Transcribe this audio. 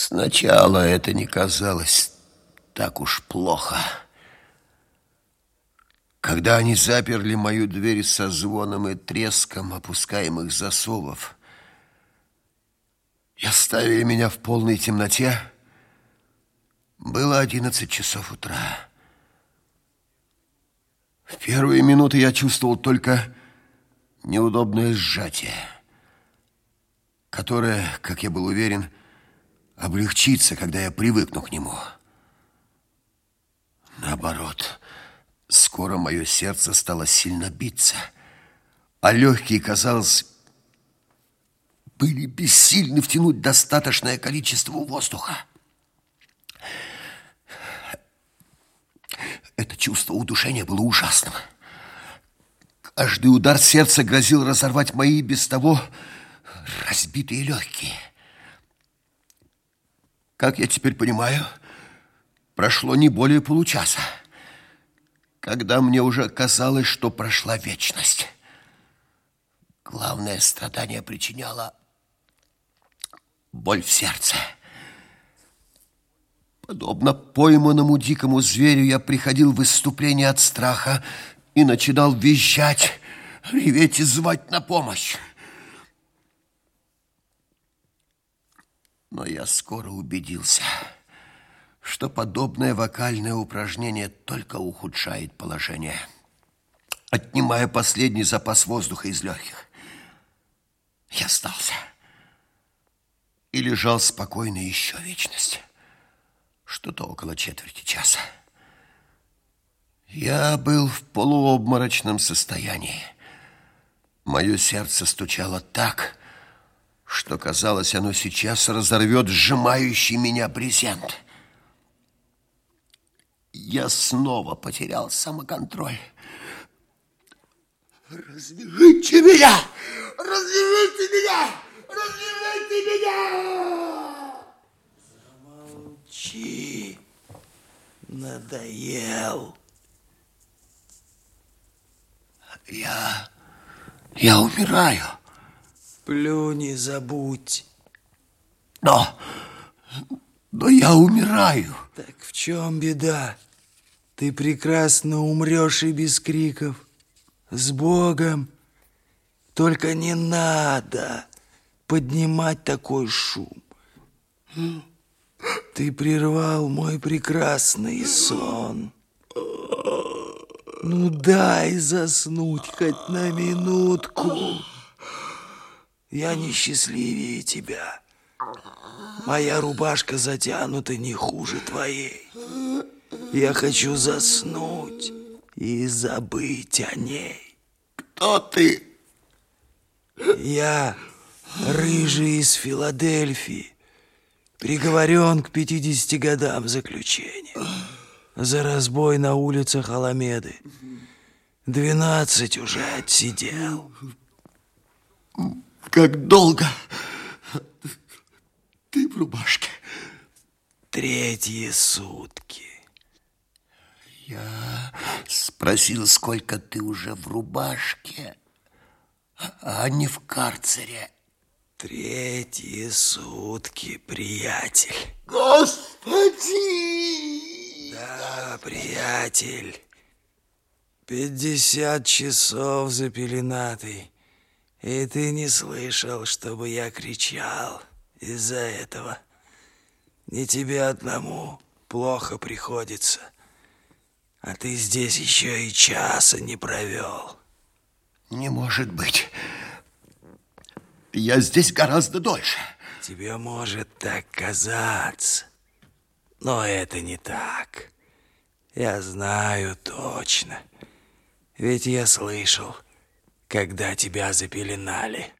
Сначала это не казалось так уж плохо. Когда они заперли мою дверь со звоном и треском опускаемых засовов и оставили меня в полной темноте, было одиннадцать часов утра. В первые минуты я чувствовал только неудобное сжатие, которое, как я был уверен, облегчится, когда я привыкну к нему. Наоборот, скоро мое сердце стало сильно биться, а легкие, казалось, были бессильны втянуть достаточное количество воздуха. Это чувство удушения было ужасным. Каждый удар сердца грозил разорвать мои без того разбитые легкие. Как я теперь понимаю, прошло не более получаса, когда мне уже казалось, что прошла вечность. Главное страдание причиняло боль в сердце. Подобно пойманному дикому зверю, я приходил в выступление от страха и начинал визжать, реветь и звать на помощь. Но я скоро убедился, что подобное вокальное упражнение только ухудшает положение, отнимая последний запас воздуха из легких. Я остался и лежал спокойно еще вечность, что-то около четверти часа. Я был в полуобморочном состоянии. Мое сердце стучало так, что, казалось, оно сейчас разорвет сжимающий меня брезент. Я снова потерял самоконтроль. Развяжите меня! Развяжите меня! Развяжите меня! Замолчи. Надоел. Я... я умираю. Плюнь и забудь. Но... но я умираю. Так в чем беда? Ты прекрасно умрешь и без криков. С Богом. Только не надо поднимать такой шум. Ты прервал мой прекрасный сон. Ну дай заснуть хоть на минутку. Я несчастливее тебя. Моя рубашка затянута не хуже твоей. Я хочу заснуть и забыть о ней. Кто ты? Я рыжий из Филадельфии, приговорен к 50 годам заключения за разбой на улицах Аламеды. Двенадцать уже отсидел. Как долго ты в рубашке? Третьи сутки. Я спросил, сколько ты уже в рубашке, а не в карцере. Третьи сутки, приятель. Господи! Да, приятель. Пятьдесят часов за пеленатой. И ты не слышал, чтобы я кричал из-за этого. Не тебе одному плохо приходится. А ты здесь еще и часа не провел. Не может быть. Я здесь гораздо дольше. Тебе может так казаться, но это не так. Я знаю точно. Ведь я слышал, когда тебя запеленали.